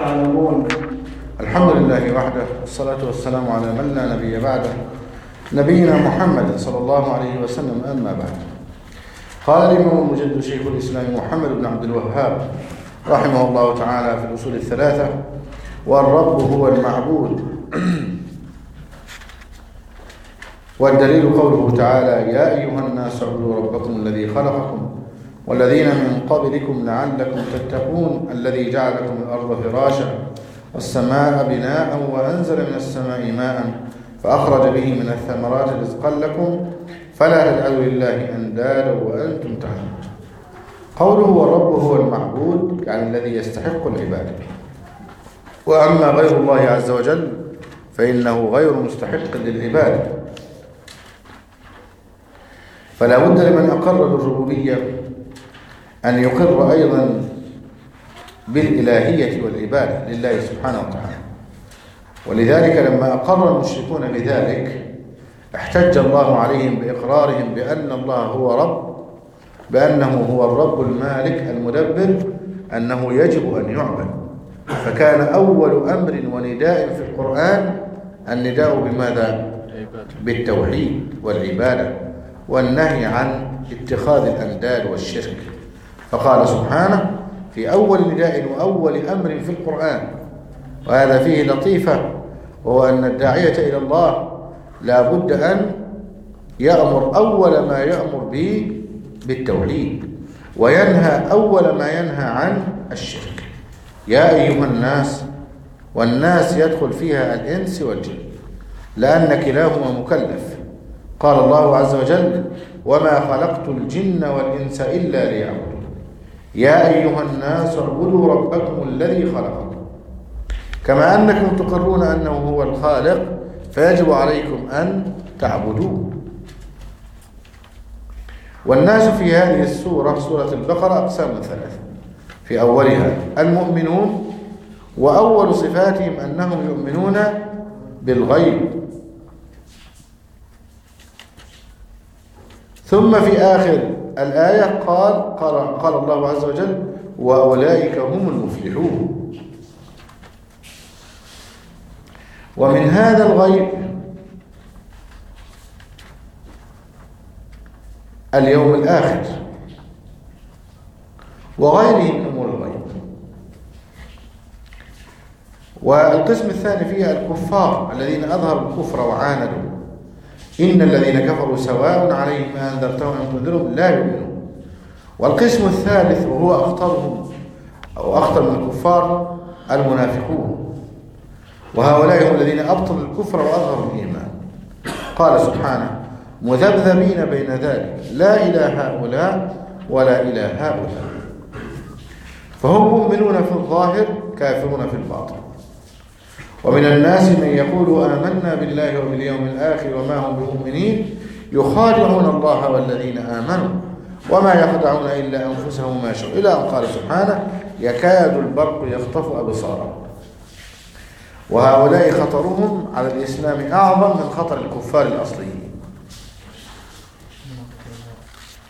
تعلمون. الحمد لله وحده والصلاة والسلام على من لا نبي بعده نبينا محمد صلى الله عليه وسلم أما بعد. قال الإمام المجد شيخ الإسلام محمد بن عبد الوهاب رحمه الله تعالى في الأصول الثلاثة والرب هو المعبود. والدليل قوله تعالى يا أيها الناس اعبدوا ربكم الذي خلقكم والذين من قبلكم لعلكم تتقون الذي جعل الأرض فراشا والسماء بناء وأنزل من السماء ماء فأخرج به من الثمرات رزقا لكم فلا تجعلوا لله أندادا وأنتم تعلمون. قوله والرب هو المعبود يعني الذي يستحق العبادة وأما غير الله عز وجل فإنه غير مستحق للعبادة فلا بد لمن أقر بالربوبية أن يقر أيضا بالإلهية والعبادة لله سبحانه وتعالى. ولذلك لما أقر المشركون بذلك احتج الله عليهم بإقرارهم بأن الله هو رب بأنه هو الرب المالك المدبر أنه يجب أن يعبد. فكان أول أمر ونداء في القرآن النداء بماذا؟ بالتوحيد والعبادة والنهي عن اتخاذ الأنداد والشرك. فقال سبحانه في أول نداء وأول أمر في القرآن وهذا فيه لطيفة وهو أن الداعية إلى الله لا بد أن يأمر أول ما يأمر به بالتوحيد وينهى أول ما ينهى عن الشرك. يا أيها الناس والناس يدخل فيها الإنس والجن لأن كلاهما مكلف. قال الله عز وجل وما خلقت الجن والإنس إلا ليعبدون. يا أيها الناس اعبدوا ربكم الذي خلقكم. كما أنكم تقرون أنه هو الخالق فيجب عليكم أن تعبدوه. والناس في هذه السورة سورة البقرة أقسام ثلاثة. في أولها المؤمنون وأول صفاتهم أنهم يؤمنون بالغيب. ثم في آخر الآية قال قال, قال الله عز وجل وأولئك هم المفلحون. ومن هذا الغيب اليوم الآخر وغيره من أمور الغيب. والقسم الثاني فيها الكفار الذين أظهروا الكفر وعاندوا. إن الذين كفروا سواء عليهم أنذرتهم أم تنذرهم لا يؤمنون. والقسم الثالث وهو أخطرهم أو أخطر من الكفار المنافقون. وهؤلاء هم الذين أبطلوا الكفر وأظهروا الإيمان. قال سبحانه مذبذبين بين ذلك. لا إلى هؤلاء ولا إلى هؤلاء. فهم مؤمنون في الظاهر كافرون في الباطن. ومن الناس من يقول آمنا بالله وباليوم الآخر وما هم بمؤمنين يخادعون الله والذين آمنوا وما يخدعون إلا أنفسهم ما شاءوا. إلى أن قال سبحانه يكاد البرق يخطف أبصارهم. وهؤلاء خطرهم على الإسلام أعظم من خطر الكفار الأصليين.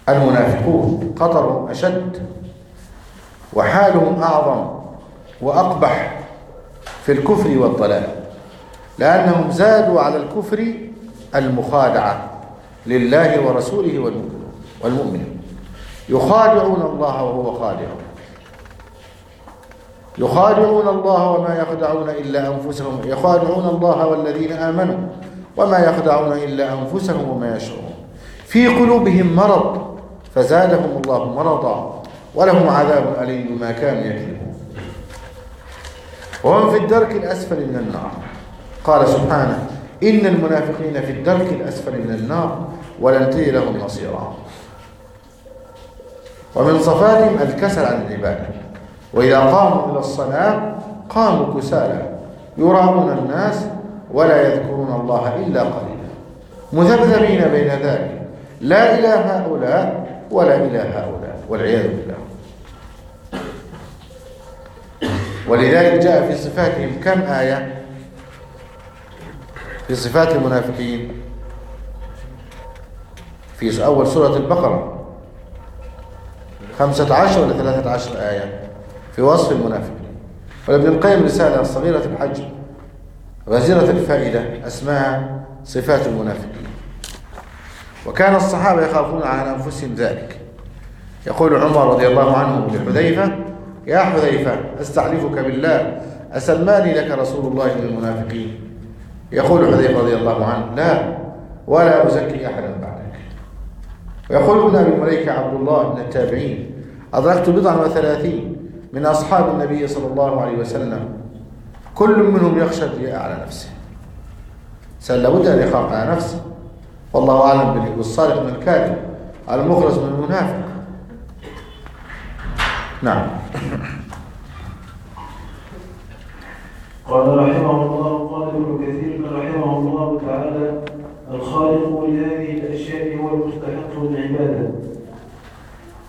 المنافقون خطرهم أشد وحالهم أعظم وأقبح في الكفر والضلال. لأنهم زادوا على الكفر المخادعة لله ورسوله والمؤمنين. يخادعون الله وهو خادعهم يخادعون الله وما يخدعون إلا أنفسهم. يخادعون الله والذين آمنوا وما يخدعون إلا أنفسهم وما يشعرون. في قلوبهم مرض فزادهم الله مرضا ولهم عذاب أليم بما كانوا يكذبون. وهم في الدرك الأسفل من النار. قال سبحانه إن المنافقين في الدرك الأسفل من النار ولن تجد لهم نصيرا. ومن صفاتهم الكسل عن العبادة وإذا قاموا إلى الصلاة قاموا كسالى يراؤون الناس ولا يذكرون الله إلا قليلا. مذبذبين بين ذلك لا إلى هؤلاء ولا إلى هؤلاء والعياذ بالله. ولذلك جاء في صفاتهم كم آية؟ في صفات المنافقين. في أول سورة البقرة. خمسة عشر ولا ثلاثة عشر آية في وصف المنافقين. ولابن القيم رسالة صغيرة الحجم غزيرة الفائدة اسمها صفات المنافقين. وكان الصحابة يخافون على أنفسهم ذلك. يقول عمر رضي الله عنه لحذيفة يا حذيفة أستحلفك بالله. أسماني لك رسول الله من المنافقين. يقول حذيفة رضي الله عنه لا ولا أزكي أحدا بعدك. ويقول ابن أبي مليكة عبد الله من التابعين أدركت بضعا وثلاثين من أصحاب النبي صلى الله عليه وسلم. كل منهم يخشى الرياء على نفسه. لابد أن يخاف على نفسه. والله أعلم بالصادق من الكاذب المخلص من المنافق. نعم. قال رحمه الله قال ابن كثير رحمه الله تعالى الخالق لهذه الأشياء هو المستحق للعبادة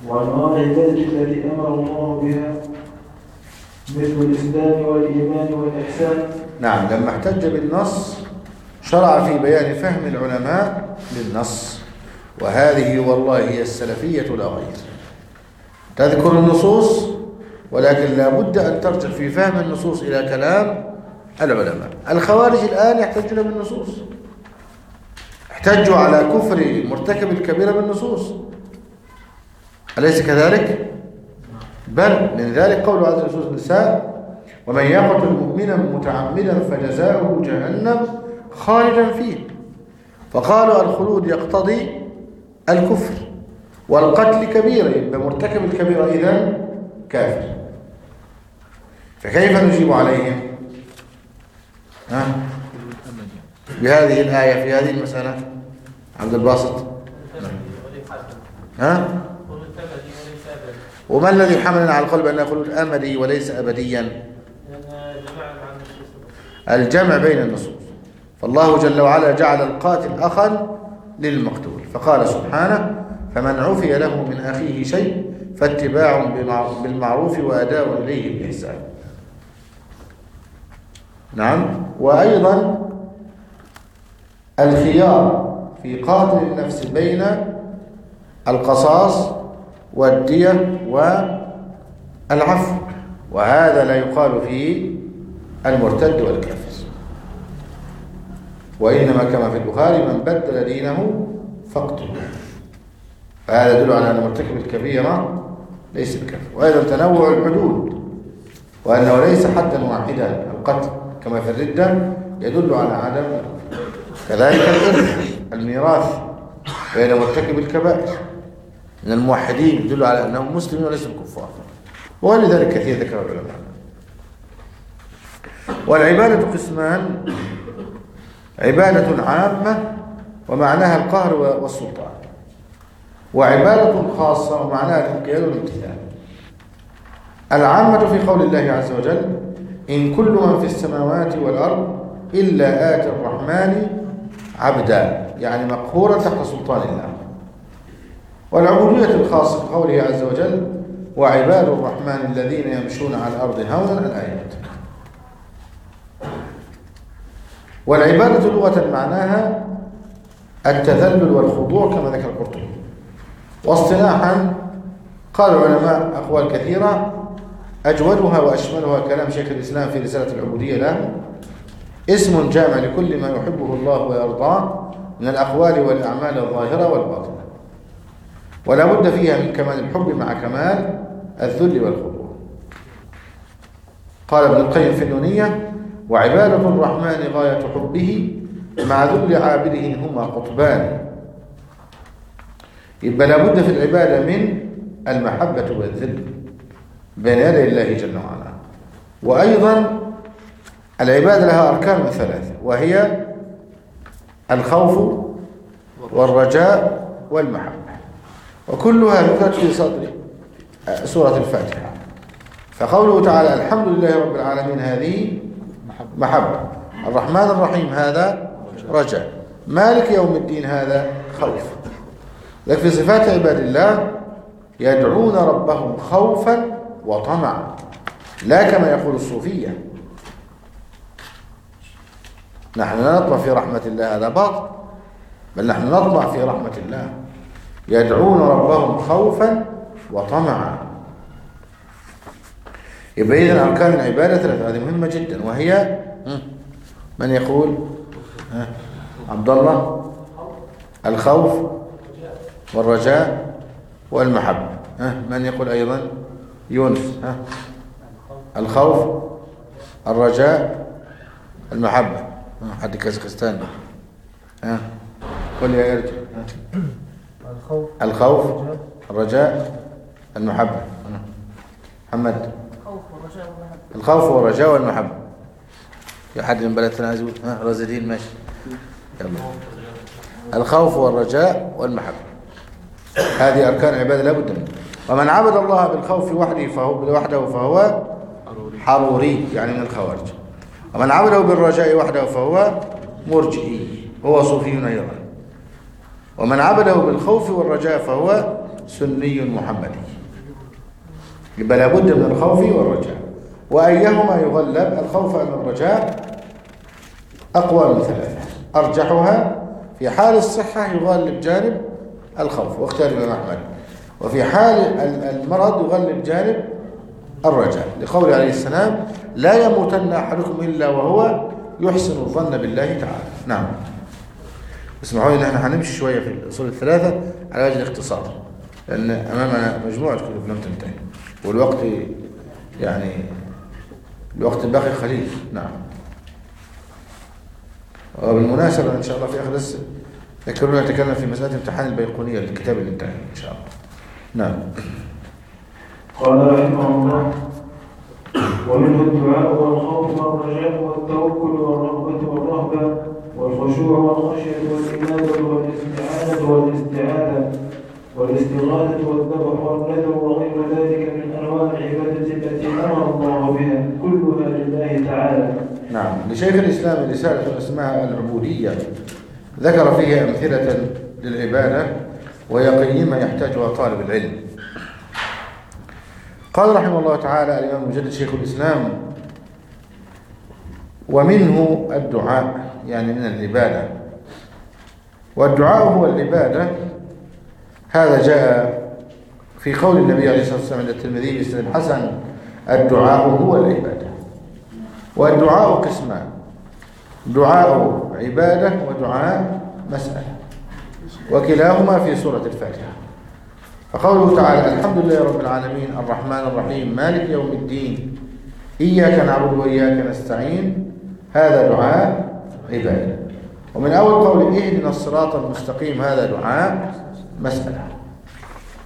وأنواع العبادة التي أمر الله بها مثل الإسلام والإيمان والإحسان. نعم لما احتج بالنص شرع في بيان فهم العلماء للنص. وهذه والله هي السلفية لا غير. تذكر النصوص؟ ولكن لا بد أن ترجع في فهم النصوص إلى كلام العلماء. الخوارج الآن يحتجون بالنصوص. احتجوا على كفر مرتكب الكبيرة بالنصوص أليس كذلك؟ بل من ذلك قول عز وجل النساء ومن يقتل مؤمنا متعمدا فجزاؤه جهنم خالدا فيه. فقالوا الخلود يقتضي الكفر والقتل كبيرة يبقى مرتكب الكبيرة إذا كافر. فكيف نجيب عليهم؟ ها؟ بهذه الآية في هذه المسألة عبد الباسط. ها؟ وما الذي حملنا على القلب أن نقول أمدي وليس أبديا؟ الجمع بين النصوص. فالله جل وعلا جعل القاتل أخا للمقتول. فقال سبحانه فمن عفي له من أخيه شيء فاتباع بالمعروف وأداء إليه بإحسان. نعم. وأيضا الخيار في قاتل النفس بين القصاص والدية والعفو وهذا لا يقال فيه المرتد والكافر. وإنما كما في البخاري من بدل دينه فاقتله فهذا يدل على أن مرتكب الكبيرة ليس بكافر. وأيضا تنوع الحدود وأنه ليس حدا واحدا القتل. كما في الردة يدل على عدم كذلك الإرث الميراث بين مرتكب الكبائر. من الموحدين يدل على أنهم مسلمين وليسوا كفار. ولذلك كثير ذكر العلماء. والعبادة قسمان عبادة عامة ومعناها القهر والسلطان. وعبادة خاصة ومعناها الانقياد والامتثال. العامة في قول الله عز وجل إن كل من في السماوات والأرض إلا آتي الرحمن عبدا يعني مقهورا تحت سلطان الله. والعبودية الخاصة في قوله عز وجل وعباد الرحمن الذين يمشون على الأرض هونا الآيات. والعبادة لغة معناها التذلل والخضوع كما ذكر القرطبي. واصطلاحا قال العلماء أقوال كثيرة أجودها وأشملها كلام شيخ الإسلام في رسالة العبودية له. اسم جامع لكل ما يحبه الله ويرضاه من الأقوال والأعمال الظاهرة والباطنة. ولا بد فيها من كمال الحب مع كمال الذل والخضوع. قال ابن القيم في النونية وعبادة الرحمن غاية حبه مع ذل عابده هما قطبان. يبقى لابد في العبادة من المحبة والذل. بين يدي الله جل وعلا. وأيضا العبادة لها أركان ثلاثة وهي الخوف والرجاء والمحبة. وكلها ذكرت في صدر سورة الفاتحة. فقوله تعالى الحمد لله رب العالمين هذه محبة. الرحمن الرحيم هذا رجاء. مالك يوم الدين هذا خوف. لكن في صفات عباد الله يدعون ربهم خوفا وطمعا لا كما يقول الصوفية. نحن لا نطمع في رحمة الله هذا باطل. بل نحن نطمع في رحمة الله. يدعون ربهم خوفا وطمعا. يبقى إذن أركان العبادة ثلاثة هذه مهمة جدا. وهي من يقول؟ عبد الله الخوف والرجاء والمحبة. من يقول أيضا؟ يونس الخوف الرجاء المحبة حد كازاخستان ها. قل يا ارجع الخوف. الخوف الرجاء المحبة محمد. الخوف والرجاء والمحبة. في حد من بلد تنازل ها. رازدين ماشي. يلا. الخوف والرجاء والمحبة. هذه أركان العبادة لابد منها. ومن عبد الله بالخوف وحده فهو وحده فهو حروري يعني من الخوارج. ومن عبده بالرجاء وحده فهو مرجئي هو صوفي أيضا. ومن عبده بالخوف والرجاء فهو سني محمدي. يبقى لابد من الخوف والرجاء. وأيهما يغلب؟ الخوف أم الرجاء؟ أقوى من ثلاثة. أرجحها في حال الصحة يغلب جانب الخوف. واختار الإمام أحمد. وفي حال المرض يغلب جانب الرجاء. لقول عليه السلام لا يموتن أحدكم إلا وهو يحسن الظن بالله تعالى. نعم. اسمحوا لي إحنا هنمشي شوية في الأصول الثلاثة على وجه الاختصار لأن أمامنا مجموعة كتب لم تنتهي والوقت يعني الوقت باقي قليل. نعم. وبالمناسبة إن شاء الله في آخر درس ذكرونا نتكلم في مسألة امتحان البيقونية للكتاب اللي انتهى إن شاء الله. نعم. قال رحمه الله ومنه الدعاء والخوف والرجاء والتوكل والرغبة والرهبة والخشوع والخشية والإنابة والاستعانة والاستعاذة والاستغاثة والذبح والنذر وغير ذلك من أنواع العبادة التي أمر الله بها كلها لله تعالى. نعم. لشيخ الإسلام رسالة اسمها العبودية. ذكر فيها أمثلة للعبادة. وهي قيمة يحتاجها طالب العلم. قال رحمه الله تعالى الإمام المجدد شيخ الإسلام ومنه الدعاء يعني من العبادة. والدعاء هو العبادة. هذا جاء في قول النبي عليه الصلاة والسلام عند الترمذي بسند حسن الدعاء هو العبادة. والدعاء قسمان دعاء عبادة ودعاء مسألة. وكلاهما في سورة الفاتحة. فقوله تعالى الحمد لله رب العالمين الرحمن الرحيم مالك يوم الدين إياك نعبد وإياك نستعين هذا دعاء عبادة. ومن أول قول اهدنا الصراط المستقيم هذا دعاء مسألة.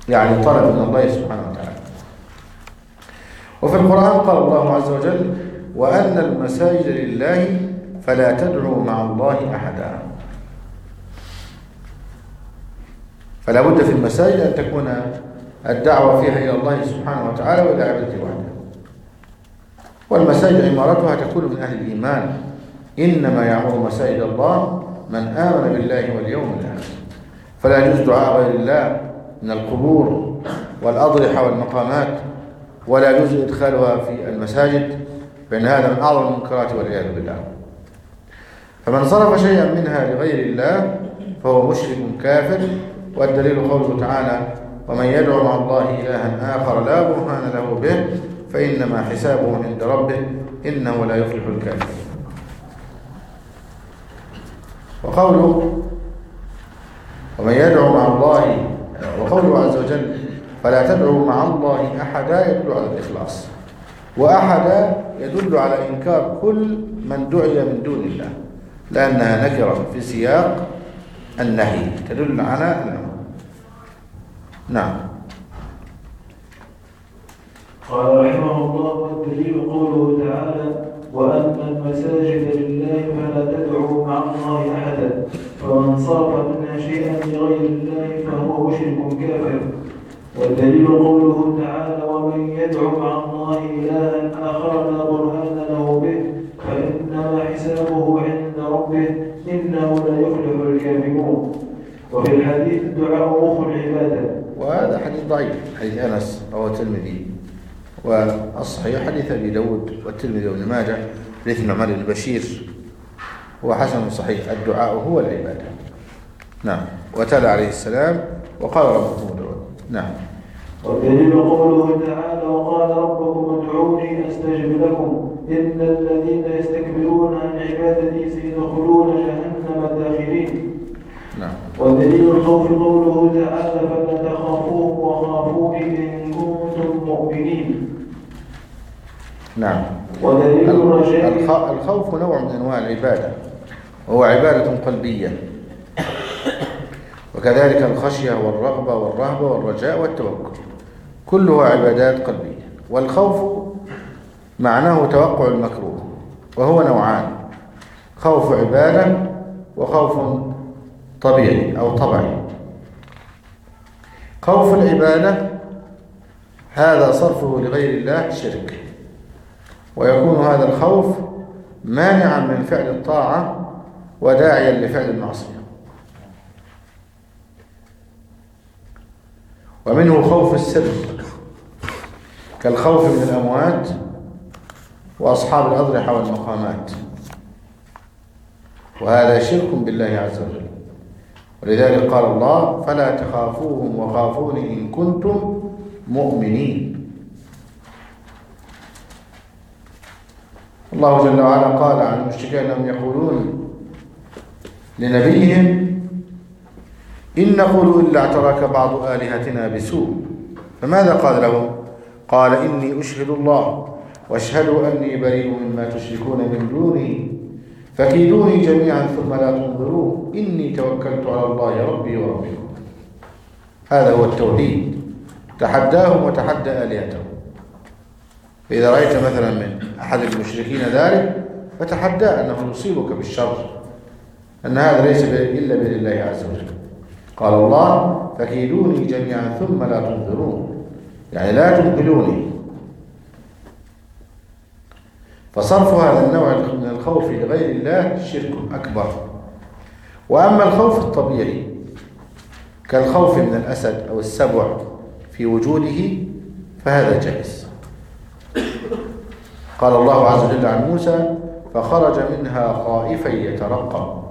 يعني طلب من الله سبحانه وتعالى. وفي القرآن قال الله عز وجل وأن المساجد لله فلا تدعوا مع الله أحدا. فلا بد في المساجد أن تكون الدعوة فيها إلى الله سبحانه وتعالى وإلى عبادته وحده. والمساجد عمارتها تكون من أهل الإيمان. إنما يعمر مساجد الله من آمن بالله واليوم الآخر. فلا يجوز دعاء غير الله من القبور والأضرحة والمقامات ولا يجوز إدخالها في المساجد فإن هذا من أعظم المنكرات والعياذ بالله. فمن صرف شيئا منها لغير الله فهو مشرك كافر والدليل قوله تعالى ومن يدعو مع الله إلها آخر لا برهان له به فإنما حسابه عند ربه إنه لا يفلح الكافرين وقوله ومن يدعو مع الله وقوله عز وجل فلا تدعوا مع الله أحدا يدل على الإخلاص وأحدا يدل على إنكار كل من دعي من دون الله لأنها نكرة في سياق النهي. تدل على الأمر نعم. قال رحمه الله والدليل قوله تعالى وأن المساجد لله فلا تدعوا مع الله أحدا فمن صرف منها شيئا لغير الله فهو مشرك كافر. والدليل قوله تعالى ومن يدعو مع الله إلها آخر لا برهان له به فإنما حسابه عند ربه إنه لا يفلح وفي الحديث الدعاء مخ العبادة. وهذا حديث ضعيف حديث أنس رواه الترمذي. والصحيح حديث أبي داود والترمذي وابن ماجه حديث النعمان بن بشير هو حسن صحيح الدعاء هو العبادة. نعم. وتلا عليه السلام وقال ربكم ادعوني نعم. والدليل قوله تعالى وقال ربكم ادعوني أستجب لكم. إن الذين يستكبرون عن عبادتي سيدخلون جهنم داخلين نعم. ودليل الخوف قوله تعالى فلا تخافوهم وخافوني ان كنتم مؤمنين. نعم. ودليل الرجاء الخ- الخوف نوع من أنواع العبادة. وهو عبادة قلبية. وكذلك الخشية والرغبة والرهبة والرجاء والتوكل. كلها عبادات قلبية. والخوف معناه توقع المكروه. وهو نوعان. خوف عبادة وخوف طبيعي أو طبعي. خوف العبادة هذا صرفه لغير الله شرك. ويكون هذا الخوف مانعا من فعل الطاعة وداعيا لفعل المعصية. ومنه خوف السر كالخوف من الأموات وأصحاب الأضرحة والمقامات وهذا شرك بالله عز وجل. ولذلك قال الله فلا تخافوهم وخافون إن كنتم مؤمنين. الله جل وعلا قال عن المشركين أنهم يقولون لنبيهم إن نقول إلا اعتراك بعض آلهتنا بسوء. فماذا قال لهم؟ قال إني أشهد الله واشهدوا أني بريء مما تشركون من دونه فكيدوني جميعا ثم لا تنظرون. إني توكلت على الله ربي وربكم هذا هو التوحيد. تحداهم وتحدى آلهتهم فإذا رأيت مثلا من أحد المشركين ذلك فتحداه أنه يصيبك بالشر. أن هذا ليس إلا بإذن الله عز وجل. قال الله فكيدوني جميعا ثم لا تنظرون. يعني لا تمهلوني فصرف هذا النوع من الخوف لغير الله شرك أكبر. وأما الخوف الطبيعي كالخوف من الأسد أو السبع في وجوده فهذا جائز. قال الله عز وجل عن موسى فخرج منها خائفا يترقب.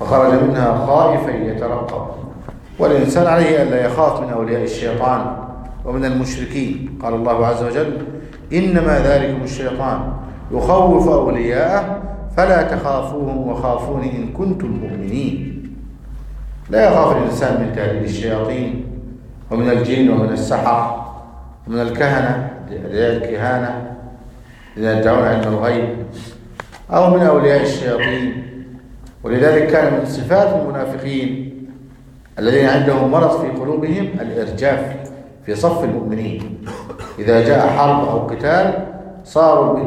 فخرج منها خائفا يترقب. والإنسان عليه ألا يخاف من أولياء الشيطان. ومن المشركين. قال الله عز وجل إنما ذلكم الشيطان يخوف أولياءه فلا تخافوهم وخافون إن كنتم مؤمنين. لا يخاف الإنسان من تهديد الشياطين ومن الجن ومن السحر ومن الكهنة الكهانة الذين يدعون علم الغيب أو من أولياء الشياطين. ولذلك كان من صفات المنافقين الذين عندهم مرض في قلوبهم الإرجاف. في صف المؤمنين. إذا جاء حرب أو قتال صاروا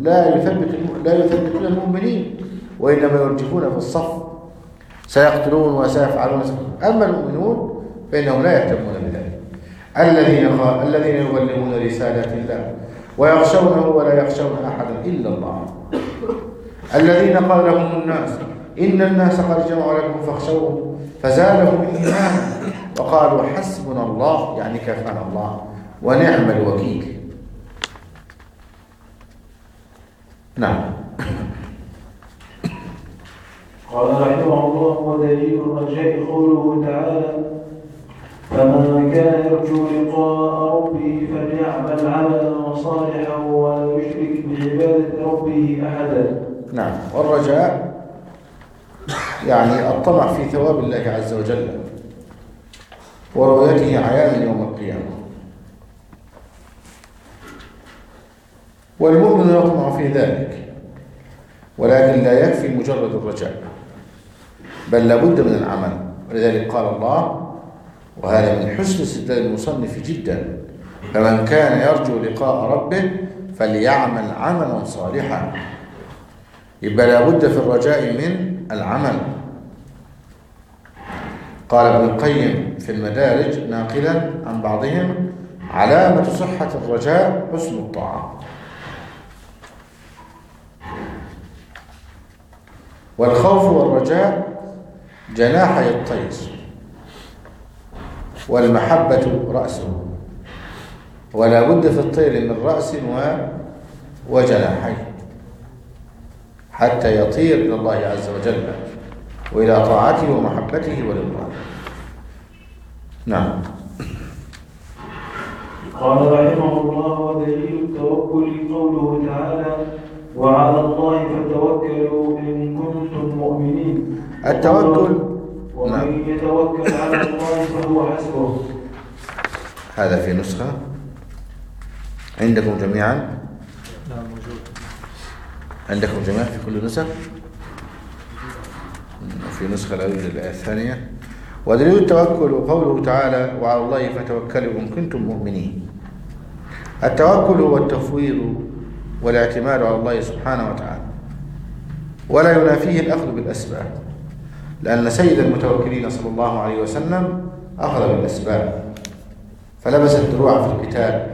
لا يثبت لا يثبتون المؤمنين وإنما يرجفون في الصف. سيقتلون وسيفعلون. أما المؤمنون فإنهم لا يهتمون بذلك. الذين الذين يبلغون رسالات الله ويخشونه ولا يخشون أحدا إلا الله. الذين قال لهم الناس إن الناس قد جمعوا لكم فاخشوهم. فزادهم إيمانا. وقالوا حسبنا الله يعني كفانا الله ونعم الوكيل. نعم. قال رحمه الله ودليل الرجاء قوله تعالى فمن كان يرجو لقاء ربه فليعمل عملا صالحا ولا يشرك بعبادة ربه أحدا. نعم. والرجاء يعني الطمع في ثواب الله عز وجل ورؤيته عيانا يوم القيامة. والمؤمن يطمع في ذلك ولكن لا يكفي مجرد الرجاء بل لابد من العمل. ولذلك قال الله وهذا من حسن استدلال المصنف جدا. فمن كان يرجو لقاء ربه فليعمل عملا صالحا. يبقى لابد في الرجاء من العمل. قال ابن القيم في المدارج ناقلا عن بعضهم علامة صحة الرجاء حسن الطاعة والخوف والرجاء جناحي الطير والمحبة رأسه ولا بد في الطير من رأس وجناحين حتى يطير إلى الله عز وجل وإلى طاعته ومحبته ورضوانه. نعم. قال رحمه الله ودليل التوكل قوله تعالى وعلى الله فتوكلوا إن كنتم مؤمنين التوكل؟ ومن نعم. يتوكل على الله فهو حسبه. هذا في نسخة عندكم جميعا؟ نعم موجود. عندكم جميعا في كل نسخ؟ في نسخة الأولى الثانية. ودليل التوكل قوله تعالى وعلى الله فتوكلوا إن كنتم مؤمنين. التوكل هو التفويض والاعتماد على الله سبحانه وتعالى. ولا ينافيه الأخذ بالأسباب لأن سيد المتوكلين صلى الله عليه وسلم أخذ بالأسباب. فلبس الدروع في القتال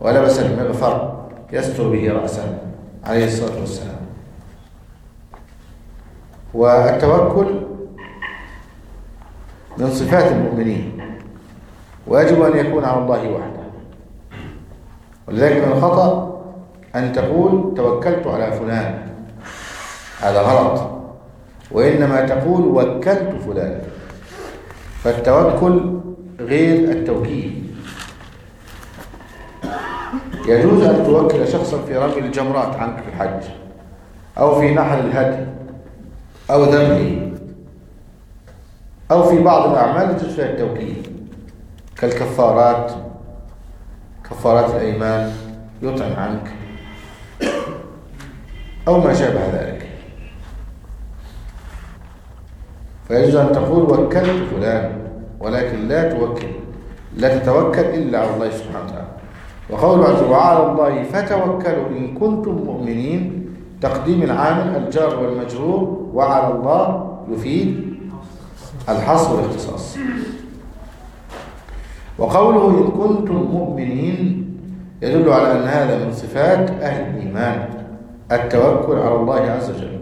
ولبس المغفر يستر به رأسه عليه الصلاة والسلام. والتوكل من صفات المؤمنين ويجب أن يكون على الله وحده. ولذلك من الخطأ أن تقول توكلت على فلان. هذا غلط. وإنما تقول وكلت فلان. فالتوكل غير التوكيل. يجوز أن توكل شخصا في رمي الجمرات عنك في الحج أو في نحر الهدي. أو ذبحه أو في بعض الأعمال يجوز فيها التوكيل. كالكفارات. كفارات الأيمان. يطعم عنك. أو ما شابه ذلك. فيجوز أن تقول وكلت فلان ولكن لا توكل. لا تتوكل إلا على الله سبحانه وتعالى. وقول بعد وعلى الله فتوكلوا إن كنتم مؤمنين تقديم العامل الجار والمجرور وعلى الله يفيد الحصر والاختصاص. وقوله إن كنتم مؤمنين يدل على أن هذا من صفات أهل الإيمان التوكل على الله عز وجل.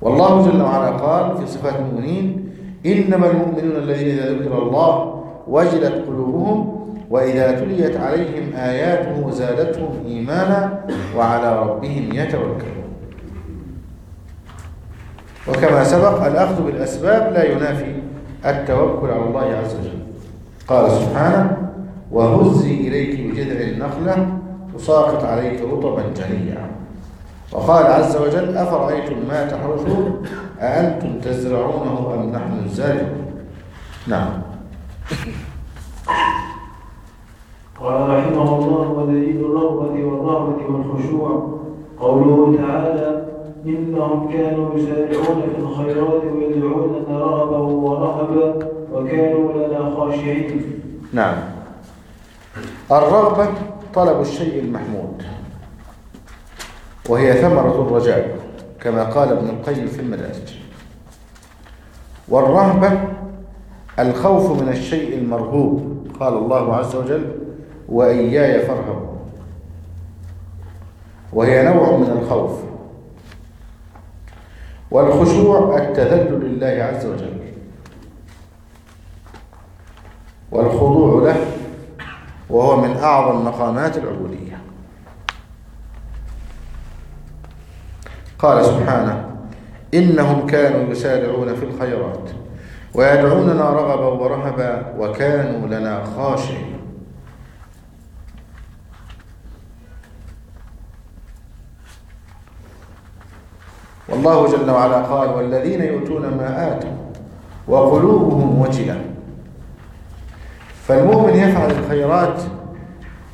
والله جل وعلا قال في صفات المؤمنين إنما المؤمنون الذين إذا ذكر الله وجلت قلوبهم وإذا تليت عليهم آياته زادتهم إيمانا وعلى ربهم يتوكلون. وكما سبق الأخذ بالأسباب لا ينافي التوكل على الله عز وجل. قال سبحانه وهزي إليك بجذع النخلة تساقط عليك رطبا جنيا. وقال عز وجل أفرأيتم ما تحرثون؟ أأنتم تزرعونه أم نحن الزارعون؟ نعم. قال رحمه الله ودليل الرغبة والرهبة والخشوع. قوله تعالى إنهم كانوا يسارعون في الخيرات ويدعوننا رغبا ورهبا وكانوا لنا خاشعين. نعم. الرغبة طلب الشيء المحمود وهي ثمرة الرجاء كما قال ابن القيم في المدارج. والرهبة الخوف من الشيء المرهوب قال الله عز وجل وإياي فارهبوا وهي نوع من الخوف. والخشوع التذلل لله عز وجل. والخضوع له وهو من أعظم مقامات العبودية. قال سبحانه إنهم كانوا يسارعون في الخيرات ويدعوننا رغبا ورهبا وكانوا لنا خاشعين. والله جل وعلا قال والذين يؤتون ما آتوا وقلوبهم وجلة. فالمؤمن يفعل الخيرات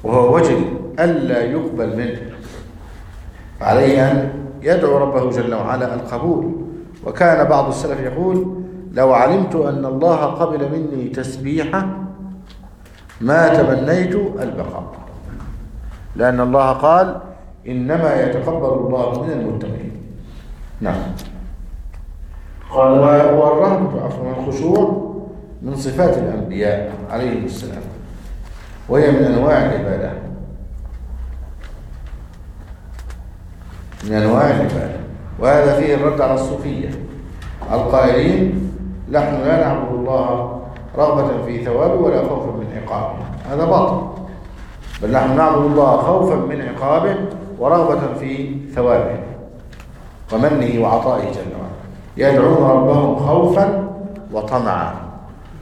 وهو وجل ألا يقبل منه. فعليه أن يدعو ربه جل وعلا القبول. وكان بعض السلف يقول لو علمت أن الله قبل مني تسبيحة ما تمنيت البقاء. لأن الله قال إنما يتقبل الله من المتقين. نعم. قال والرهبة عفوا الخشوع من صفات الأنبياء عليهم السلام وهي من أنواع العبادة. من أنواع العبادة. وهذا فيه الرد على الصوفية. القائلين نحن لا نعبد الله رغبة في ثوابه ولا خوفا من عقابه. هذا باطل. بل نحن نعبد الله خوفا من عقابه ورغبة في ثوابه. ومنه وعطائه جل وعلا يدعون ربهم خوفا وطمعا.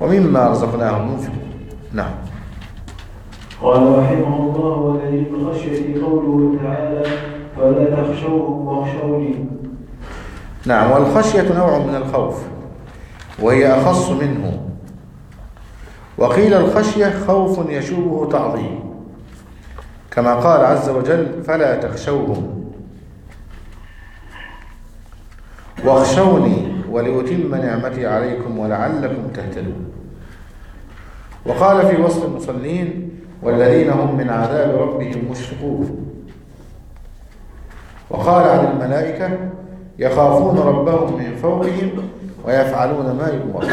ومما رزقناهم ينفقون نعم. قال رحمه الله ودليل الخشية قوله تعالى فلا تخشوهم واخشوني. نعم. والخشية نوع من الخوف وهي أخص منه. وقيل الخشية خوف يشوبه تعظيم. كما قال عز وجل فلا تخشوهم. واخشوني ولأتم نعمتي عليكم ولعلكم تهتدون. وقال في وصف المصلين والذين هم من عذاب ربهم مشفقون. وقال عن الملائكة يخافون ربهم من فوقهم ويفعلون ما يؤمرون.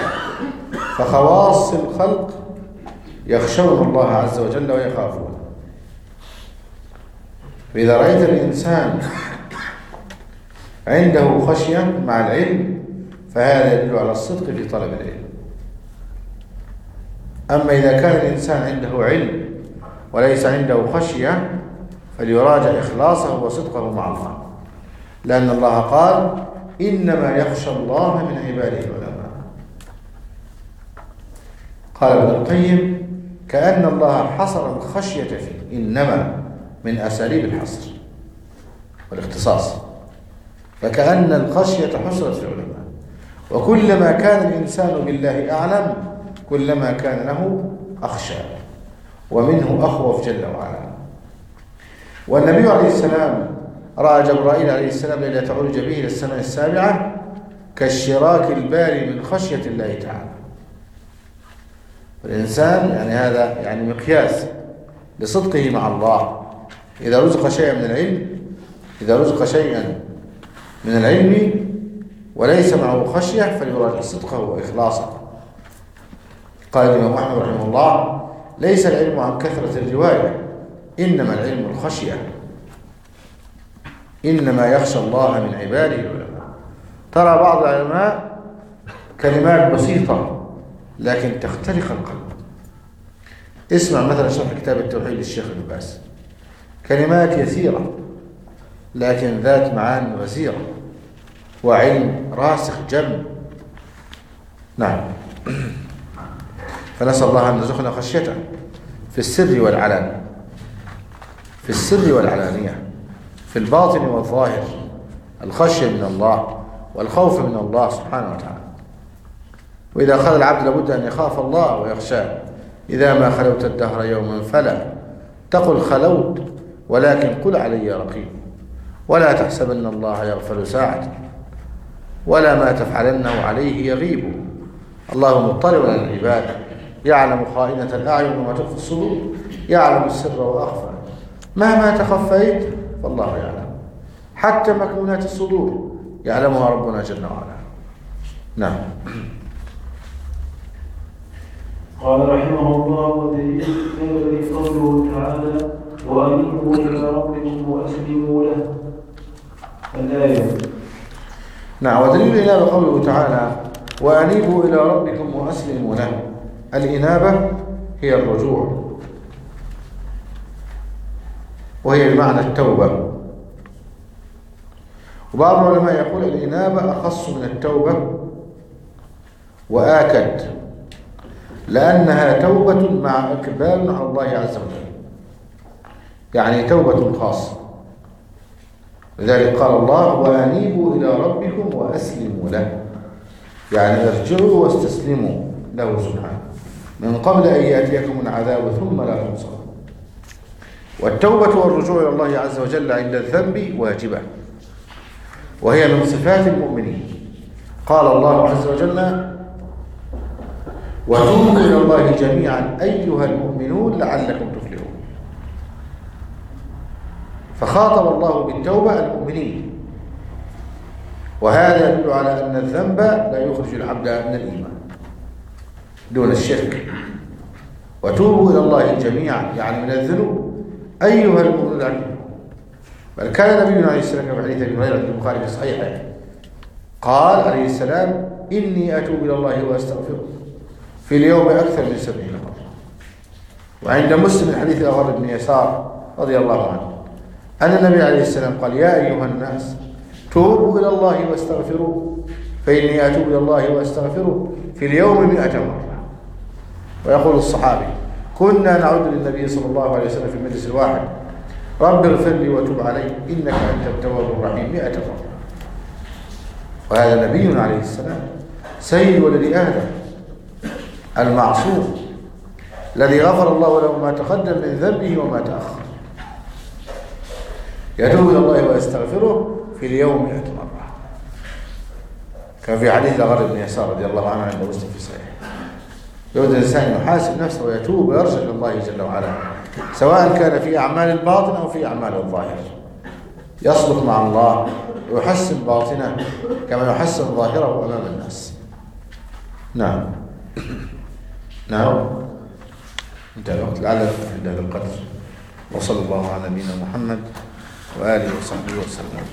فخواص الخلق يخشون الله عز وجل ويخافون. فإذا رأيت الإنسان عنده خشية مع العلم فهذا يدل على الصدق في طلب العلم. أما إذا كان الإنسان عنده علم وليس عنده خشية فليراجع إخلاصه وصدقه مع الله. لأن الله قال إنما يخشى الله من عباده العلماء. قال ابن القيم كأن الله حصر الخشية فيه إنما من أساليب الحصر والاختصاص. فكأن الخشية حصرت في العلماء. وكلما كان الإنسان بالله أعلم كلما كان له أخشى. ومنه أخوف جل وعلا. والنبي عليه السلام رأى جبرائيل عليه السلام ليلة عرج به إلى السماء السابعة كالشراك الباري من خشية الله تعالى. الإنسان يعني هذا يعني مقياس لصدقه مع الله. إذا رزق شيئا من العلم إذا رزق شيئا من العلم وليس معه خشية فليراجع صدقه وإخلاصه. قال الإمام أحمد رحمه الله ليس العلم عن كثرة الرواية إنما العلم الخشية. إنما يخشى الله من عباده العلماء. ترى بعض العلماء كلمات بسيطة لكن تخترق القلب. اسمع مثلا شرح كتاب التوحيد للشيخ ابن باز كلمات يسيرة لكن ذات معان غزيرة وعلم راسخ جم. نعم. فنسأل الله أن يرزقنا خشيته في السر والعلن في السر والعلانية. في الباطن والظاهر. الخشية من الله والخوف من الله سبحانه وتعالى. وإذا أخذ العبد لابد أن يخاف الله ويخشاه. إذا ما خلوت الدهر يوما فلا تقل خلوت ولكن قل علي رقيب. ولا تحسبن الله يغفل ساعة ولا ما تفعلنه عليه يغيب. الله مطلع على العباد يعلم خائنة الأعين وما تخفي الصدور يعلم السر وأخفى. مهما تخفيت فالله يعلم. حتى مكنونات الصدور يعلمها ربنا جل وعلا. نعم. قال رحمه الله ودليل قوله تعالى وأنيبوا إلى ربكم وأسلموا له. الآية نعم. ودليل الإنابة قوله تعالى وأنيبوا إلى ربكم وأسلموا له. الإنابة هي الرجوع. وهي بمعنى التوبة. وبعض العلماء يقول الإنابة أخص من التوبة وآكد لأنها توبة مع إقبال على الله عز وجل. يعني توبة خاصة. لذلك قال الله وأنيبوا إلى ربكم وأسلموا له. يعني ارجعوا واستسلموا له سبحانه. من قبل أن يأتيكم العذاب ثم لا تنصرون والتوبة والرجوع إلى الله عز وجل عند الذنب واجبة. وهي من صفات المؤمنين. قال الله عز وجل وتوبوا إلى الله جميعا أيها المؤمنون لعلكم تفلحون. فخاطب الله بالتوبة المؤمنين. وهذا يدل على أن الذنب لا يخرج العبد من الإيمان. دون الشرك. وتوبوا إلى الله جميعا يعني من الذنوب. أيها المؤمنون لعلكم بل كان نبينا عليه السلام في حديث أبي هريرة في البخاري في صحيحه قال عليه السلام إني أتوب إلى الله وأستغفره في اليوم أكثر من سبعين مرة. وعند مسلم من حديث اغر بن يسار رضي الله عنه. أن النبي عليه السلام قال يا أيها الناس توبوا إلى الله واستغفروه فإني أتوب إلى الله واستغفره في اليوم مئة مرة. ويقول الصحابي كنا نعود للنبي صلى الله عليه وسلم في المجلس الواحد. رب اغفر لي وتب علي إنك أنت التواب الرحيم مئة مرة. وهذا نبينا عليه السلام سيد ولد آدم المعصوم الذي غفر الله له ما تقدم من ذنبه وما تأخر. يتوب إلى الله ويستغفره في اليوم مئة مرة كان في حديث الأغر بن يسار رضي الله عنه عند مسلم في صحيح. يود الإنسان يحاسب نفسه ويتوب ويرجع إلى الله جل وعلا سواء كان في أعمال الباطن أو في أعمال الظاهر. يصدق مع الله ويحسن باطنه كما يحسن ظاهره أمام الناس. نعم. نعم. انتهى الوقت. لعل عند هذا القدر. وصلى الله على نبينا محمد. وآله وصحبه وسلم